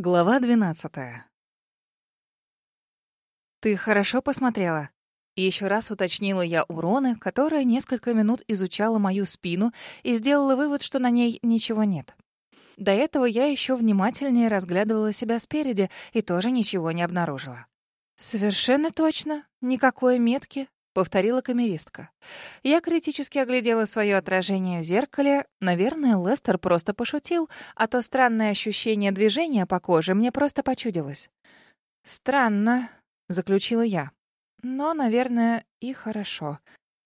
Глава двенадцатая. «Ты хорошо посмотрела?» Еще раз уточнила я у Роны, которая несколько минут изучала мою спину и сделала вывод, что на ней ничего нет. До этого я еще внимательнее разглядывала себя спереди и тоже ничего не обнаружила. «Совершенно точно. Никакой метки повторила камеристка. Я критически оглядела свое отражение в зеркале. Наверное, Лестер просто пошутил, а то странное ощущение движения по коже мне просто почудилось. «Странно», — заключила я. «Но, наверное, и хорошо».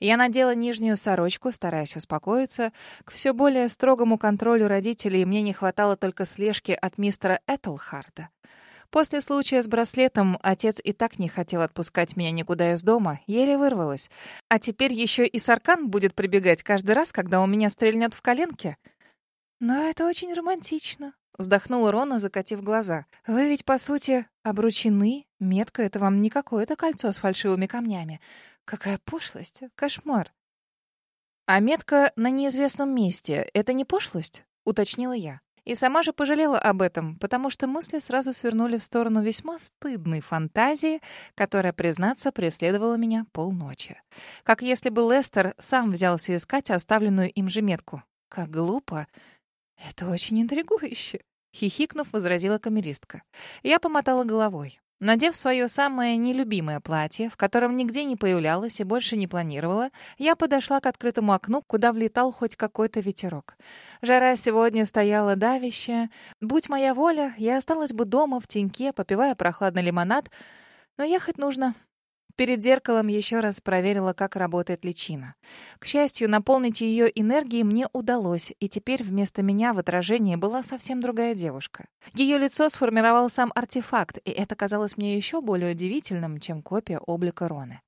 Я надела нижнюю сорочку, стараясь успокоиться. К все более строгому контролю родителей мне не хватало только слежки от мистера Этельхарда. После случая с браслетом отец и так не хотел отпускать меня никуда из дома, еле вырвалась. А теперь еще и Саркан будет прибегать каждый раз, когда у меня стрельнет в коленке. Но это очень романтично, вздохнула Рона, закатив глаза. Вы ведь по сути обручены. Метка это вам не какое-то кольцо с фальшивыми камнями. Какая пошлость, кошмар. А метка на неизвестном месте это не пошлость, уточнила я. И сама же пожалела об этом, потому что мысли сразу свернули в сторону весьма стыдной фантазии, которая, признаться, преследовала меня полночи. Как если бы Лестер сам взялся искать оставленную им же метку. Как глупо. Это очень интригующе. Хихикнув, возразила камеристка. Я помотала головой. Надев свое самое нелюбимое платье, в котором нигде не появлялась и больше не планировала, я подошла к открытому окну, куда влетал хоть какой-то ветерок. Жара сегодня стояла давящая. Будь моя воля, я осталась бы дома в теньке, попивая прохладный лимонад, но ехать нужно. Перед зеркалом еще раз проверила, как работает личина. К счастью, наполнить ее энергией мне удалось, и теперь вместо меня в отражении была совсем другая девушка. Ее лицо сформировал сам артефакт, и это казалось мне еще более удивительным, чем копия облика Роны.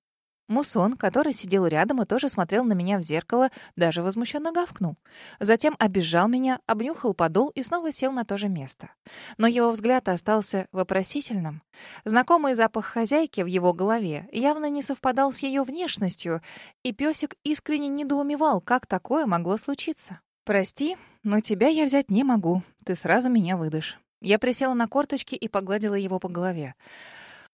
Мусон, который сидел рядом и тоже смотрел на меня в зеркало, даже возмущенно гавкнул. Затем обижал меня, обнюхал подол и снова сел на то же место. Но его взгляд остался вопросительным. Знакомый запах хозяйки в его голове явно не совпадал с ее внешностью, и песик искренне недоумевал, как такое могло случиться. «Прости, но тебя я взять не могу. Ты сразу меня выдашь». Я присела на корточки и погладила его по голове.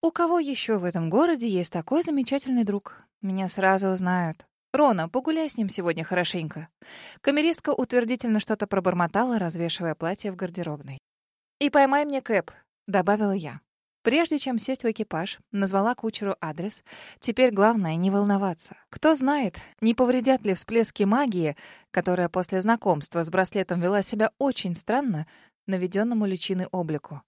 У кого еще в этом городе есть такой замечательный друг? Меня сразу узнают. Рона, погуляй с ним сегодня хорошенько. Камеристка утвердительно что-то пробормотала, развешивая платье в гардеробной. И поймай мне Кэп, добавила я. Прежде чем сесть в экипаж, назвала кучеру адрес. Теперь главное не волноваться. Кто знает, не повредят ли всплески магии, которая после знакомства с браслетом вела себя очень странно, наведенному личины облику.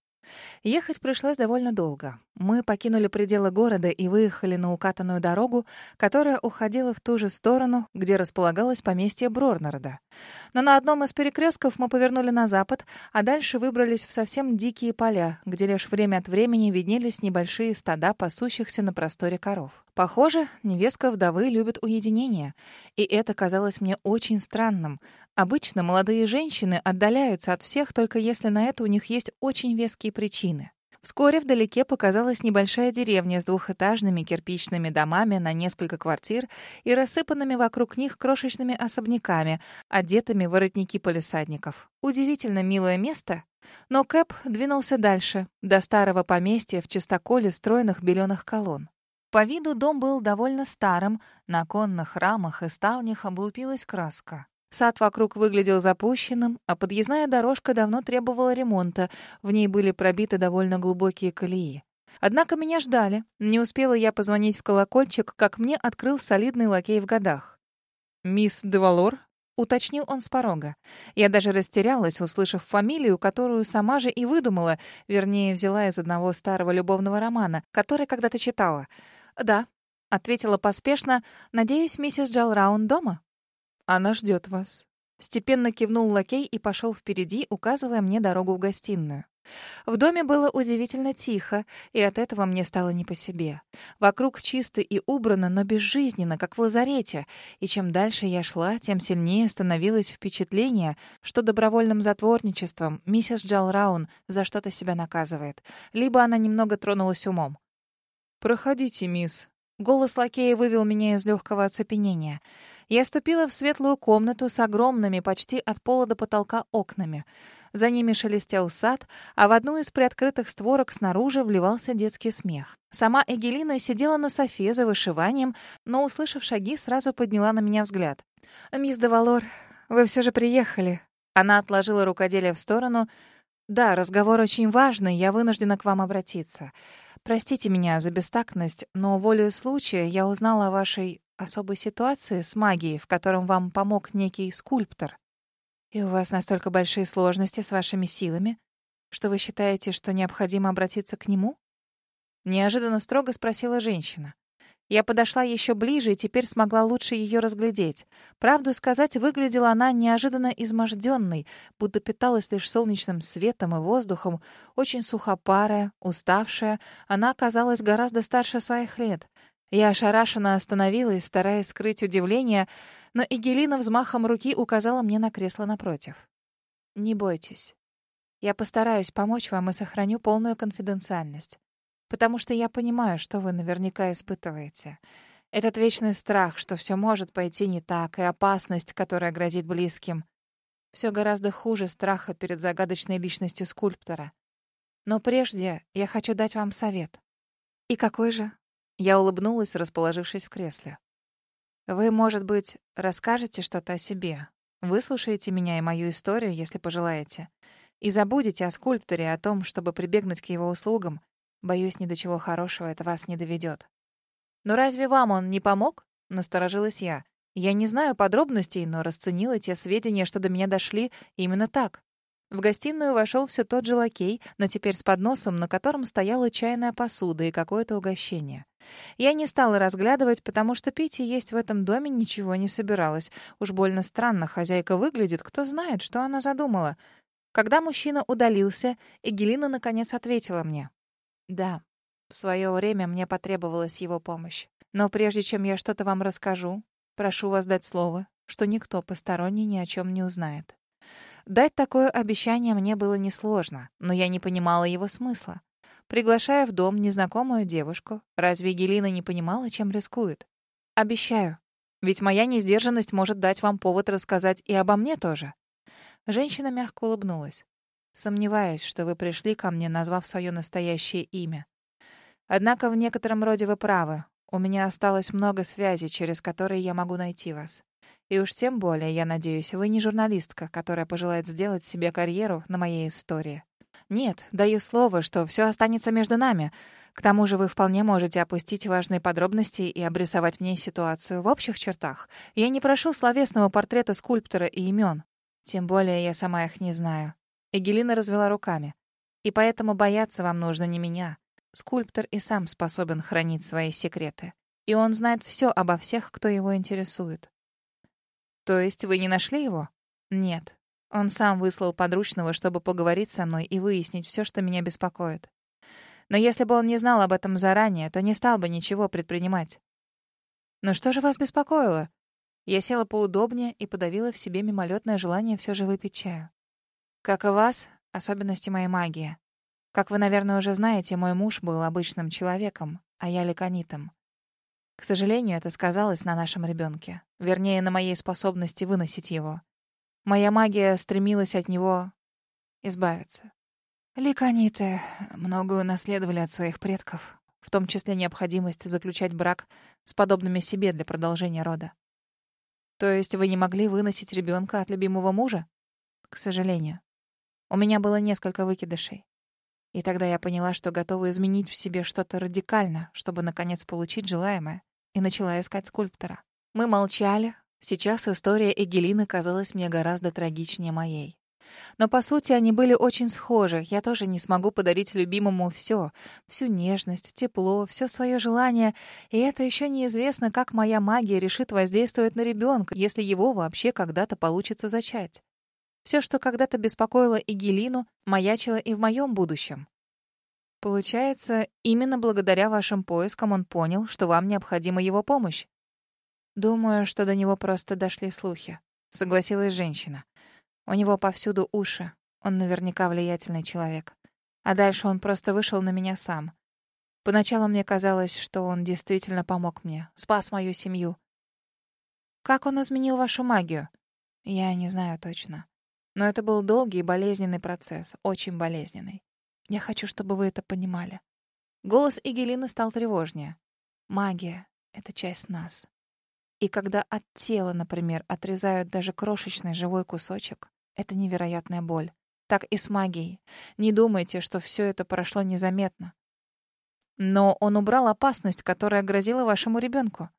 Ехать пришлось довольно долго. Мы покинули пределы города и выехали на укатанную дорогу, которая уходила в ту же сторону, где располагалось поместье Брорнарда. Но на одном из перекрестков мы повернули на запад, а дальше выбрались в совсем дикие поля, где лишь время от времени виднелись небольшие стада пасущихся на просторе коров. Похоже, невестка вдовы любит уединение, и это казалось мне очень странным. Обычно молодые женщины отдаляются от всех, только если на это у них есть очень веские причины. Вскоре вдалеке показалась небольшая деревня с двухэтажными кирпичными домами на несколько квартир и рассыпанными вокруг них крошечными особняками, одетыми в воротники полисадников. Удивительно милое место. Но Кэп двинулся дальше, до старого поместья в чистоколе стройных беленых колонн. По виду дом был довольно старым, на конных рамах и ставнях облупилась краска. Сад вокруг выглядел запущенным, а подъездная дорожка давно требовала ремонта, в ней были пробиты довольно глубокие колеи. Однако меня ждали. Не успела я позвонить в колокольчик, как мне открыл солидный лакей в годах. «Мисс Девалор?» — уточнил он с порога. Я даже растерялась, услышав фамилию, которую сама же и выдумала, вернее, взяла из одного старого любовного романа, который когда-то читала. «Да», — ответила поспешно. «Надеюсь, миссис Джалраун дома?» Она ждет вас. Степенно кивнул лакей и пошел впереди, указывая мне дорогу в гостиную. В доме было удивительно тихо, и от этого мне стало не по себе. Вокруг чисто и убрано, но безжизненно, как в лазарете, и чем дальше я шла, тем сильнее становилось впечатление, что добровольным затворничеством миссис Джалраун за что-то себя наказывает, либо она немного тронулась умом. «Проходите, мисс». Голос лакея вывел меня из легкого оцепенения — я ступила в светлую комнату с огромными, почти от пола до потолка окнами. За ними шелестел сад, а в одну из приоткрытых створок снаружи вливался детский смех. Сама Эгелина сидела на софе за вышиванием, но, услышав шаги, сразу подняла на меня взгляд. «Мисс Девалор, вы все же приехали». Она отложила рукоделие в сторону. «Да, разговор очень важный, я вынуждена к вам обратиться. Простите меня за бестактность, но волею случая я узнала о вашей особой ситуации с магией, в котором вам помог некий скульптор. И у вас настолько большие сложности с вашими силами, что вы считаете, что необходимо обратиться к нему? Неожиданно строго спросила женщина. Я подошла еще ближе и теперь смогла лучше ее разглядеть. Правду сказать, выглядела она неожиданно изможденной, будто питалась лишь солнечным светом и воздухом, очень сухопарая, уставшая. Она оказалась гораздо старше своих лет. Я ошарашенно остановилась, стараясь скрыть удивление, но Игелина взмахом руки указала мне на кресло напротив. «Не бойтесь. Я постараюсь помочь вам и сохраню полную конфиденциальность потому что я понимаю, что вы наверняка испытываете. Этот вечный страх, что все может пойти не так, и опасность, которая грозит близким. Все гораздо хуже страха перед загадочной личностью скульптора. Но прежде я хочу дать вам совет. И какой же? Я улыбнулась, расположившись в кресле. Вы, может быть, расскажете что-то о себе. Выслушаете меня и мою историю, если пожелаете. И забудете о скульпторе, о том, чтобы прибегнуть к его услугам, Боюсь, ни до чего хорошего это вас не доведет. «Но разве вам он не помог?» — насторожилась я. Я не знаю подробностей, но расценила те сведения, что до меня дошли, именно так. В гостиную вошел все тот же лакей, но теперь с подносом, на котором стояла чайная посуда и какое-то угощение. Я не стала разглядывать, потому что пить и есть в этом доме ничего не собиралась. Уж больно странно хозяйка выглядит, кто знает, что она задумала. Когда мужчина удалился, Эгелина наконец ответила мне. Да, в свое время мне потребовалась его помощь. Но прежде чем я что-то вам расскажу, прошу вас дать слово, что никто посторонний ни о чем не узнает. Дать такое обещание мне было несложно, но я не понимала его смысла. Приглашая в дом незнакомую девушку, разве Гелина не понимала, чем рискует? Обещаю. Ведь моя несдержанность может дать вам повод рассказать и обо мне тоже. Женщина мягко улыбнулась. Сомневаюсь, что вы пришли ко мне, назвав свое настоящее имя. Однако в некотором роде вы правы. У меня осталось много связей, через которые я могу найти вас. И уж тем более, я надеюсь, вы не журналистка, которая пожелает сделать себе карьеру на моей истории. Нет, даю слово, что все останется между нами. К тому же вы вполне можете опустить важные подробности и обрисовать мне ситуацию в общих чертах. Я не прошу словесного портрета скульптора и имен. Тем более я сама их не знаю. Эгелина развела руками. «И поэтому бояться вам нужно не меня. Скульптор и сам способен хранить свои секреты. И он знает все обо всех, кто его интересует». «То есть вы не нашли его?» «Нет. Он сам выслал подручного, чтобы поговорить со мной и выяснить все, что меня беспокоит. Но если бы он не знал об этом заранее, то не стал бы ничего предпринимать». «Но что же вас беспокоило?» Я села поудобнее и подавила в себе мимолетное желание все же выпить чаю. Как и вас, особенности моей магии. Как вы, наверное, уже знаете, мой муж был обычным человеком, а я ликонитом. К сожалению, это сказалось на нашем ребенке. Вернее, на моей способности выносить его. Моя магия стремилась от него избавиться. Ликониты многое унаследовали от своих предков, в том числе необходимость заключать брак с подобными себе для продолжения рода. То есть вы не могли выносить ребенка от любимого мужа? К сожалению. У меня было несколько выкидышей. И тогда я поняла, что готова изменить в себе что-то радикально, чтобы, наконец, получить желаемое, и начала искать скульптора. Мы молчали. Сейчас история Эгелины казалась мне гораздо трагичнее моей. Но, по сути, они были очень схожи. Я тоже не смогу подарить любимому все, всю нежность, тепло, все свое желание. И это еще неизвестно, как моя магия решит воздействовать на ребенка, если его вообще когда-то получится зачать. Все, что когда-то беспокоило Игелину, маячило и в моем будущем. Получается, именно благодаря вашим поискам он понял, что вам необходима его помощь. Думаю, что до него просто дошли слухи, согласилась женщина. У него повсюду уши. Он наверняка влиятельный человек. А дальше он просто вышел на меня сам. Поначалу мне казалось, что он действительно помог мне, спас мою семью. Как он изменил вашу магию? Я не знаю точно. Но это был долгий и болезненный процесс, очень болезненный. Я хочу, чтобы вы это понимали. Голос Игелины стал тревожнее. Магия — это часть нас. И когда от тела, например, отрезают даже крошечный живой кусочек, это невероятная боль. Так и с магией. Не думайте, что все это прошло незаметно. Но он убрал опасность, которая грозила вашему ребенку.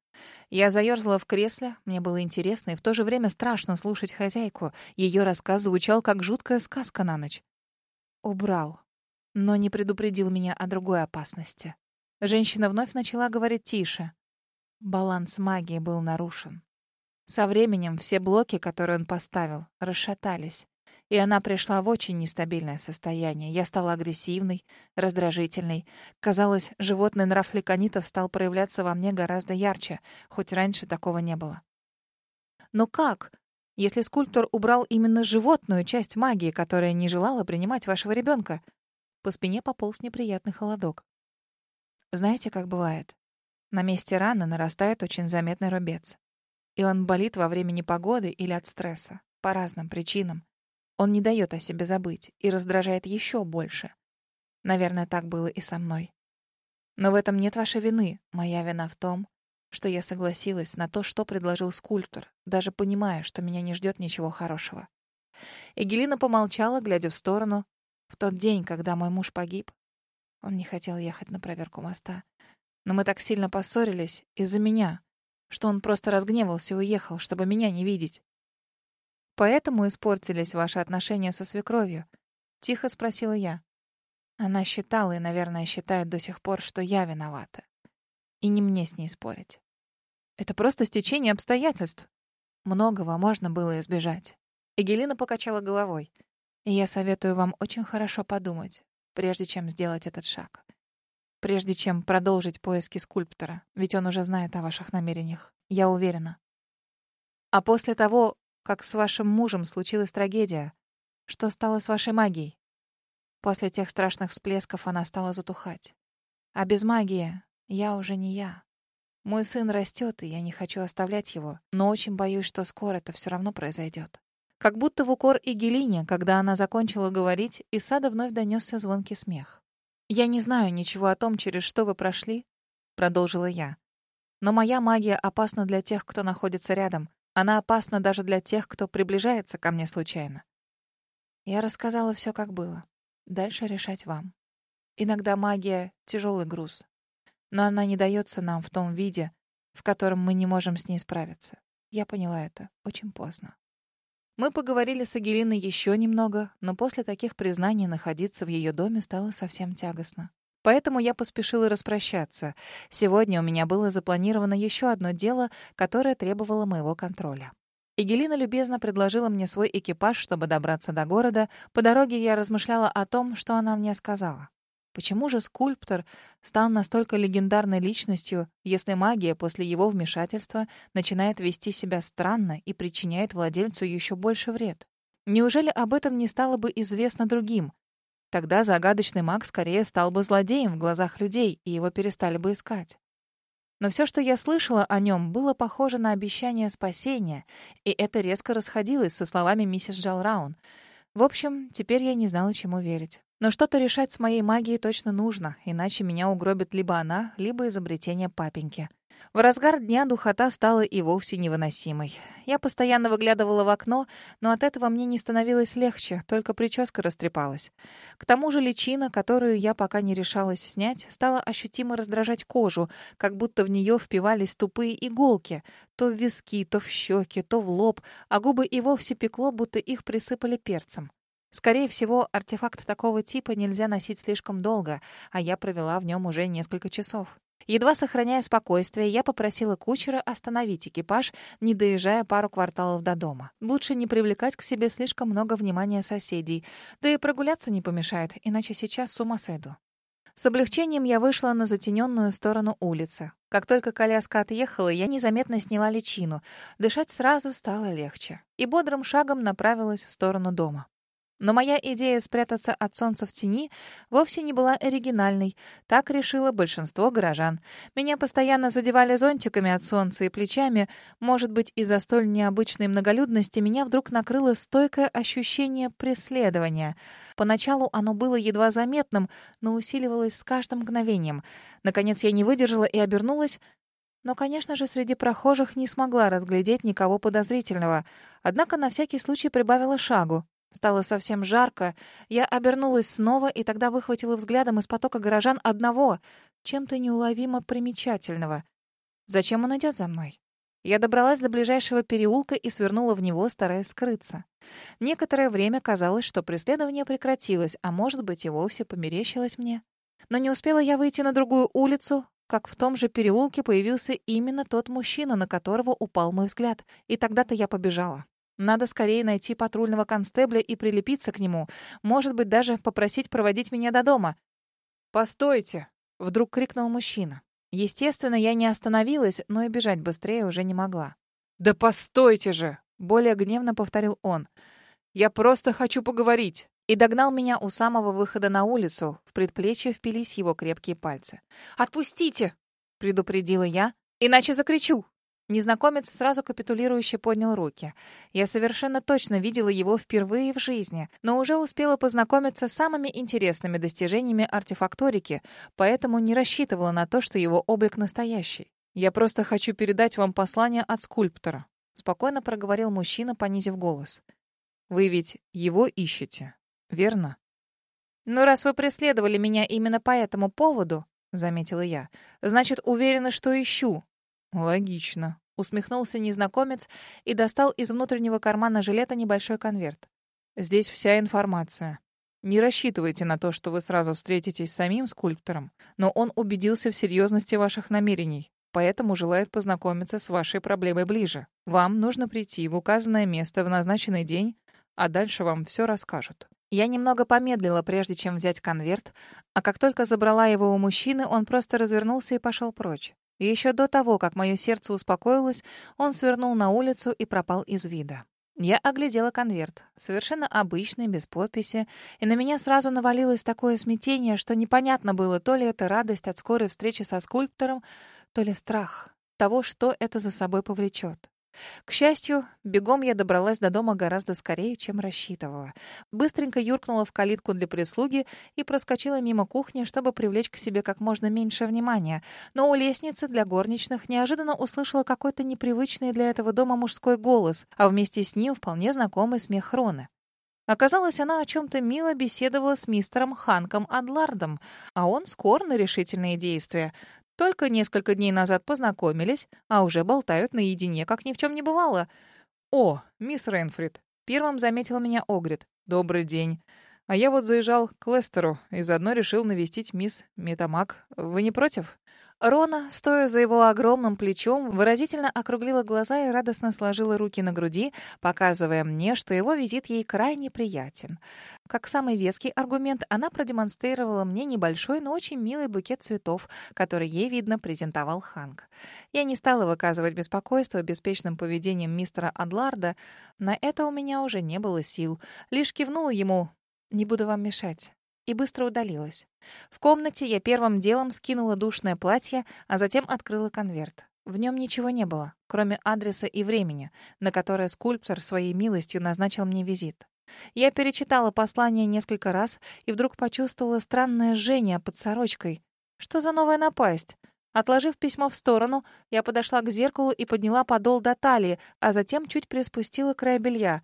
Я заерзала в кресле, мне было интересно и в то же время страшно слушать хозяйку. Ее рассказ звучал как жуткая сказка на ночь. Убрал, но не предупредил меня о другой опасности. Женщина вновь начала говорить тише. Баланс магии был нарушен. Со временем все блоки, которые он поставил, расшатались. И она пришла в очень нестабильное состояние. Я стала агрессивной, раздражительной. Казалось, животный нрав леконитов стал проявляться во мне гораздо ярче, хоть раньше такого не было. Но как, если скульптор убрал именно животную часть магии, которая не желала принимать вашего ребенка? По спине пополз неприятный холодок. Знаете, как бывает? На месте раны нарастает очень заметный рубец. И он болит во время непогоды или от стресса. По разным причинам. Он не дает о себе забыть и раздражает еще больше. Наверное, так было и со мной. Но в этом нет вашей вины. Моя вина в том, что я согласилась на то, что предложил скульптор, даже понимая, что меня не ждет ничего хорошего. Эгелина помолчала, глядя в сторону. В тот день, когда мой муж погиб, он не хотел ехать на проверку моста. Но мы так сильно поссорились из-за меня, что он просто разгневался и уехал, чтобы меня не видеть. Поэтому испортились ваши отношения со свекровью? Тихо спросила я. Она считала и, наверное, считает до сих пор, что я виновата. И не мне с ней спорить. Это просто стечение обстоятельств. Многого можно было избежать. Эгелина покачала головой. И я советую вам очень хорошо подумать, прежде чем сделать этот шаг. Прежде чем продолжить поиски скульптора, ведь он уже знает о ваших намерениях. Я уверена. А после того, как с вашим мужем случилась трагедия. Что стало с вашей магией? После тех страшных всплесков она стала затухать. А без магии я уже не я. Мой сын растет, и я не хочу оставлять его, но очень боюсь, что скоро это все равно произойдет. Как будто в укор и Гелине, когда она закончила говорить, из сада вновь донесся звонкий смех. «Я не знаю ничего о том, через что вы прошли», — продолжила я. «Но моя магия опасна для тех, кто находится рядом. Она опасна даже для тех, кто приближается ко мне случайно. Я рассказала все, как было. Дальше решать вам. Иногда магия — тяжелый груз. Но она не дается нам в том виде, в котором мы не можем с ней справиться. Я поняла это очень поздно. Мы поговорили с Агелиной еще немного, но после таких признаний находиться в ее доме стало совсем тягостно. Поэтому я поспешила распрощаться. Сегодня у меня было запланировано еще одно дело, которое требовало моего контроля. Игелина любезно предложила мне свой экипаж, чтобы добраться до города. По дороге я размышляла о том, что она мне сказала. Почему же скульптор стал настолько легендарной личностью, если магия после его вмешательства начинает вести себя странно и причиняет владельцу еще больше вред? Неужели об этом не стало бы известно другим? Тогда загадочный маг скорее стал бы злодеем в глазах людей, и его перестали бы искать. Но все, что я слышала о нем, было похоже на обещание спасения, и это резко расходилось со словами миссис Джалраун. В общем, теперь я не знала, чему верить. Но что-то решать с моей магией точно нужно, иначе меня угробит либо она, либо изобретение папеньки. В разгар дня духота стала и вовсе невыносимой. Я постоянно выглядывала в окно, но от этого мне не становилось легче, только прическа растрепалась. К тому же личина, которую я пока не решалась снять, стала ощутимо раздражать кожу, как будто в нее впивались тупые иголки, то в виски, то в щеки, то в лоб, а губы и вовсе пекло, будто их присыпали перцем. Скорее всего, артефакт такого типа нельзя носить слишком долго, а я провела в нем уже несколько часов. Едва сохраняя спокойствие, я попросила кучера остановить экипаж, не доезжая пару кварталов до дома. Лучше не привлекать к себе слишком много внимания соседей, да и прогуляться не помешает, иначе сейчас с ума сойду. С облегчением я вышла на затененную сторону улицы. Как только коляска отъехала, я незаметно сняла личину. Дышать сразу стало легче. И бодрым шагом направилась в сторону дома. Но моя идея спрятаться от солнца в тени вовсе не была оригинальной. Так решило большинство горожан. Меня постоянно задевали зонтиками от солнца и плечами. Может быть, из-за столь необычной многолюдности меня вдруг накрыло стойкое ощущение преследования. Поначалу оно было едва заметным, но усиливалось с каждым мгновением. Наконец я не выдержала и обернулась, но, конечно же, среди прохожих не смогла разглядеть никого подозрительного. Однако на всякий случай прибавила шагу. Стало совсем жарко. Я обернулась снова и тогда выхватила взглядом из потока горожан одного, чем-то неуловимо примечательного. Зачем он идет за мной? Я добралась до ближайшего переулка и свернула в него, стараясь скрыться. Некоторое время казалось, что преследование прекратилось, а может быть и вовсе померещилось мне. Но не успела я выйти на другую улицу, как в том же переулке появился именно тот мужчина, на которого упал мой взгляд. И тогда-то я побежала. Надо скорее найти патрульного констебля и прилепиться к нему. Может быть, даже попросить проводить меня до дома. «Постойте!» — вдруг крикнул мужчина. Естественно, я не остановилась, но и бежать быстрее уже не могла. «Да постойте же!» — более гневно повторил он. «Я просто хочу поговорить!» И догнал меня у самого выхода на улицу. В предплечье впились его крепкие пальцы. «Отпустите!» — предупредила я. «Иначе закричу!» Незнакомец сразу капитулирующе поднял руки. Я совершенно точно видела его впервые в жизни, но уже успела познакомиться с самыми интересными достижениями артефакторики, поэтому не рассчитывала на то, что его облик настоящий. «Я просто хочу передать вам послание от скульптора», — спокойно проговорил мужчина, понизив голос. «Вы ведь его ищете, верно?» «Ну, раз вы преследовали меня именно по этому поводу», — заметила я, — «значит, уверены, что ищу, «Логично», — усмехнулся незнакомец и достал из внутреннего кармана жилета небольшой конверт. «Здесь вся информация. Не рассчитывайте на то, что вы сразу встретитесь с самим скульптором, но он убедился в серьезности ваших намерений, поэтому желает познакомиться с вашей проблемой ближе. Вам нужно прийти в указанное место в назначенный день, а дальше вам все расскажут». Я немного помедлила, прежде чем взять конверт, а как только забрала его у мужчины, он просто развернулся и пошел прочь. Еще до того, как мое сердце успокоилось, он свернул на улицу и пропал из вида. Я оглядела конверт, совершенно обычный, без подписи, и на меня сразу навалилось такое смятение, что непонятно было, то ли это радость от скорой встречи со скульптором, то ли страх того, что это за собой повлечет. К счастью, бегом я добралась до дома гораздо скорее, чем рассчитывала. Быстренько юркнула в калитку для прислуги и проскочила мимо кухни, чтобы привлечь к себе как можно меньше внимания. Но у лестницы для горничных неожиданно услышала какой-то непривычный для этого дома мужской голос, а вместе с ним вполне знакомый смех Хроны. Оказалось, она о чем-то мило беседовала с мистером Ханком Адлардом, а он скор на решительные действия. Только несколько дней назад познакомились, а уже болтают наедине, как ни в чем не бывало. «О, мисс Рейнфрид!» Первым заметил меня Огрид. «Добрый день. А я вот заезжал к Лестеру и заодно решил навестить мисс Метамак. Вы не против?» Рона, стоя за его огромным плечом, выразительно округлила глаза и радостно сложила руки на груди, показывая мне, что его визит ей крайне приятен. Как самый веский аргумент, она продемонстрировала мне небольшой, но очень милый букет цветов, который ей, видно, презентовал Ханк. Я не стала выказывать беспокойство беспечным поведением мистера Адларда. На это у меня уже не было сил. Лишь кивнула ему «Не буду вам мешать» и быстро удалилась. В комнате я первым делом скинула душное платье, а затем открыла конверт. В нем ничего не было, кроме адреса и времени, на которое скульптор своей милостью назначил мне визит. Я перечитала послание несколько раз и вдруг почувствовала странное жжение под сорочкой. Что за новая напасть? Отложив письмо в сторону, я подошла к зеркалу и подняла подол до талии, а затем чуть приспустила край белья.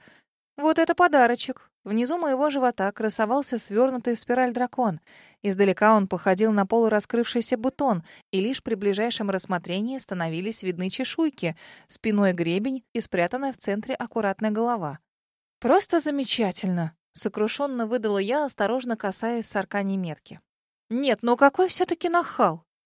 Вот это подарочек. Внизу моего живота красовался свернутый в спираль дракон. Издалека он походил на полураскрывшийся бутон, и лишь при ближайшем рассмотрении становились видны чешуйки, спиной гребень и спрятанная в центре аккуратная голова. «Просто замечательно!» — сокрушенно выдала я, осторожно касаясь саркани метки. «Нет, ну какой все-таки нахал!